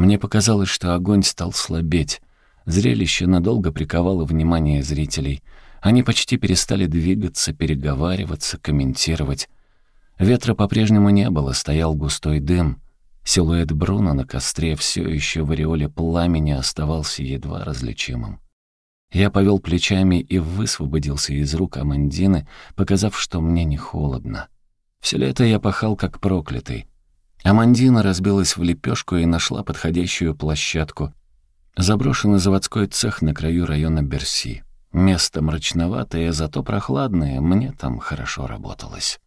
Мне показалось, что огонь стал слабеть. Зрелище надолго приковало внимание зрителей. Они почти перестали двигаться, переговариваться, комментировать. Ветра по-прежнему не было, стоял густой дым. Силуэт Бруно на костре все еще в ореоле пламени оставался едва различимым. Я повел плечами и высвободился из рук Амандины, показав, что мне не холодно. Все лето я пахал как проклятый. Амандина разбилась в лепешку и нашла подходящую площадку. Заброшенный заводской цех на краю района Берси. Место мрачноватое, зато прохладное, мне там хорошо работалось.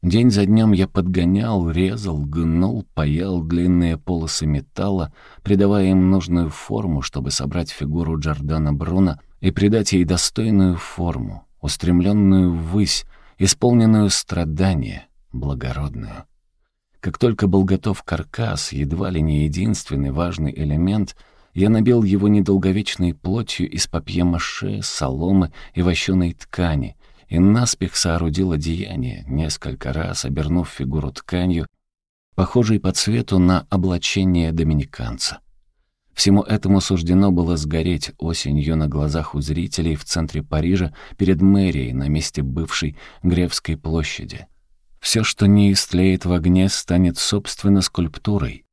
День за днем я подгонял, резал, гнул, паял длинные полосы металла, придавая им нужную форму, чтобы собрать фигуру Джордана Бруно и придать ей достойную форму, устремленную ввысь, исполненную страдания, благородную. Как только был готов каркас, едва ли не единственный важный элемент, я набил его недолговечной плотью из папье-маше, соломы и вощеной ткани, и наспех соорудил одеяние, несколько раз обернув фигуру тканью, похожей по цвету на облачение доминиканца. Всему этому суждено было сгореть осенью на глазах у зрителей в центре Парижа перед мэрией на месте бывшей Гревской площади. Все, что не истлеет в огне, станет собственно скульптурой,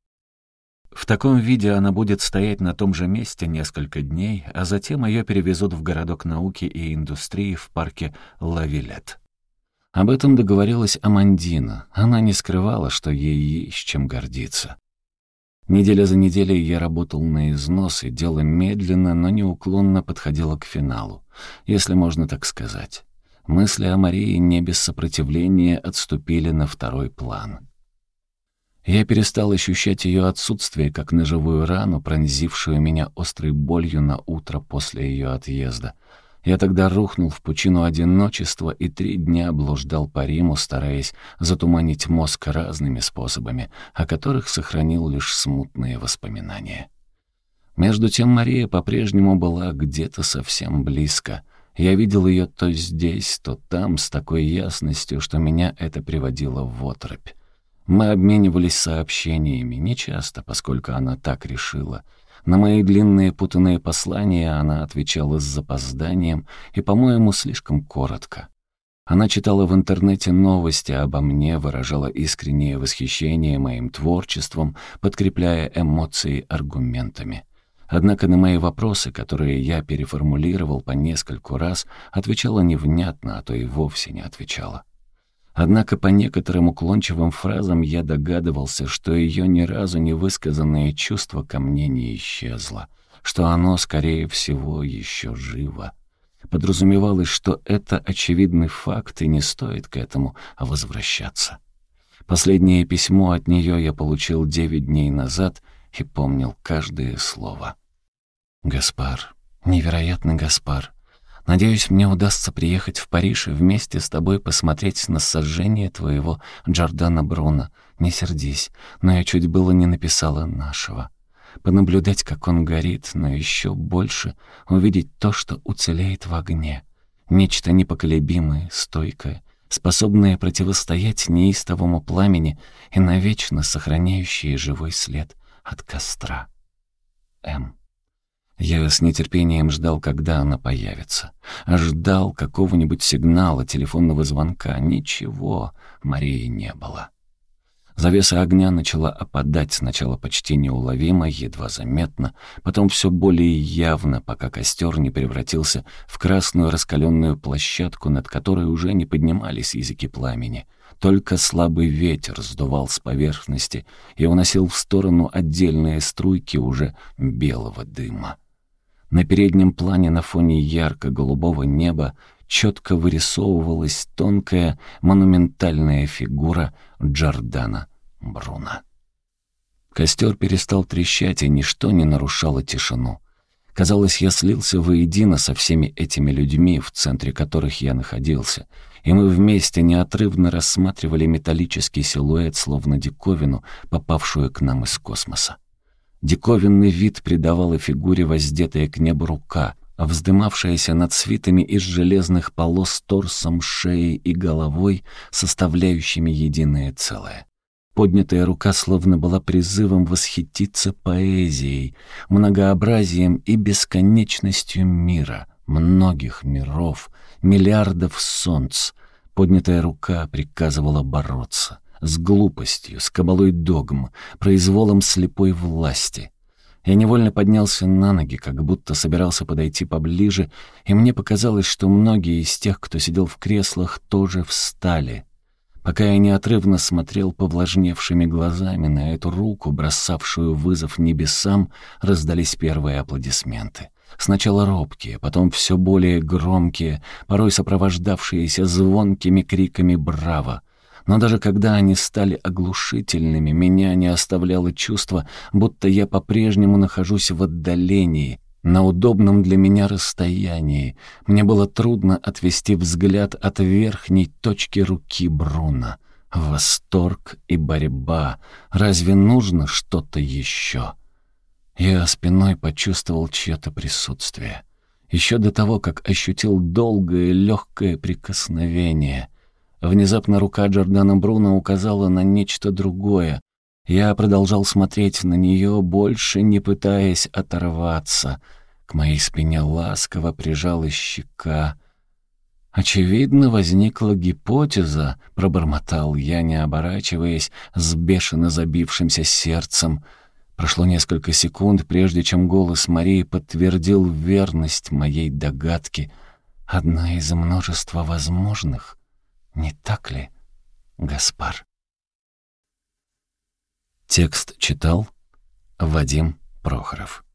в таком виде она будет стоять на том же месте несколько дней, а затем ее перевезут в городок науки и индустрии в парке Лавилет. Об этом договорилась Амандина. Она не скрывала, что ей есть чем гордиться. Неделя за неделей я работал на износ, и дело медленно, но неуклонно подходило к финалу, если можно так сказать. Мысли о Марии не без сопротивления отступили на второй план. Я перестал ощущать ее отсутствие, как ножевую рану, пронзившую меня острой болью на утро после ее отъезда. Я тогда рухнул в пучину одиночества и три дня блуждал по Риму, стараясь затуманить мозг разными способами, о которых сохранил лишь смутные воспоминания. Между тем Мария по-прежнему была где-то совсем близко. Я видел ее то здесь, то там с такой ясностью, что меня это приводило в отрыбь. Мы обменивались сообщениями, нечасто, поскольку она так решила. На мои длинные путанные послания она отвечала с запозданием и, по-моему, слишком коротко. Она читала в интернете новости обо мне, выражала искреннее восхищение моим творчеством, подкрепляя эмоции аргументами. Однако на мои вопросы, которые я переформулировал по нескольку раз, отвечала невнятно, а то и вовсе не отвечала. Однако по некоторым уклончивым фразам я догадывался, что ее ни разу не высказанное чувство ко мне не исчезло, что оно, скорее всего, еще живо. Подразумевалось, что это очевидный факт, и не стоит к этому возвращаться. Последнее письмо от нее я получил девять дней назад и помнил каждое слово. «Гаспар, невероятный Гаспар, Надеюсь, мне удастся приехать в Париж и вместе с тобой посмотреть на сожжение твоего Джордана Бруно. Не сердись, но я чуть было не написала нашего. Понаблюдать, как он горит, но еще больше увидеть то, что уцелеет в огне. Нечто непоколебимое, стойкое, способное противостоять неистовому пламени и навечно сохраняющее живой след от костра. М. Я с нетерпением ждал, когда она появится. Ждал какого-нибудь сигнала, телефонного звонка. Ничего, Марии не было. Завеса огня начала опадать, сначала почти неуловимо, едва заметно, потом все более явно, пока костер не превратился в красную раскаленную площадку, над которой уже не поднимались языки пламени. Только слабый ветер сдувал с поверхности и уносил в сторону отдельные струйки уже белого дыма. На переднем плане на фоне ярко-голубого неба четко вырисовывалась тонкая монументальная фигура Джордана Бруна. Костер перестал трещать, и ничто не нарушало тишину. Казалось, я слился воедино со всеми этими людьми, в центре которых я находился, и мы вместе неотрывно рассматривали металлический силуэт, словно диковину, попавшую к нам из космоса. Диковинный вид придавала фигуре воздетая к небу рука, а вздымавшаяся над свитами из железных полос торсом, шеей и головой, составляющими единое целое. Поднятая рука словно была призывом восхититься поэзией, многообразием и бесконечностью мира, многих миров, миллиардов солнц. Поднятая рука приказывала бороться с глупостью, с кабалой догм, произволом слепой власти. Я невольно поднялся на ноги, как будто собирался подойти поближе, и мне показалось, что многие из тех, кто сидел в креслах, тоже встали — Пока я неотрывно смотрел повлажневшими глазами на эту руку, бросавшую вызов небесам, раздались первые аплодисменты. Сначала робкие, потом все более громкие, порой сопровождавшиеся звонкими криками «Браво!». Но даже когда они стали оглушительными, меня не оставляло чувство, будто я по-прежнему нахожусь в отдалении, на удобном для меня расстоянии. Мне было трудно отвести взгляд от верхней точки руки Бруна. Восторг и борьба. Разве нужно что-то еще? Я спиной почувствовал чье-то присутствие. Еще до того, как ощутил долгое легкое прикосновение. Внезапно рука Джордана Бруна указала на нечто другое. Я продолжал смотреть на нее, больше не пытаясь оторваться — к моей спине ласково прижалась щека. «Очевидно, возникла гипотеза», — пробормотал я, не оборачиваясь, с бешено забившимся сердцем. Прошло несколько секунд, прежде чем голос Марии подтвердил верность моей догадки. «Одна из множества возможных, не так ли, Гаспар?» Текст читал Вадим Прохоров.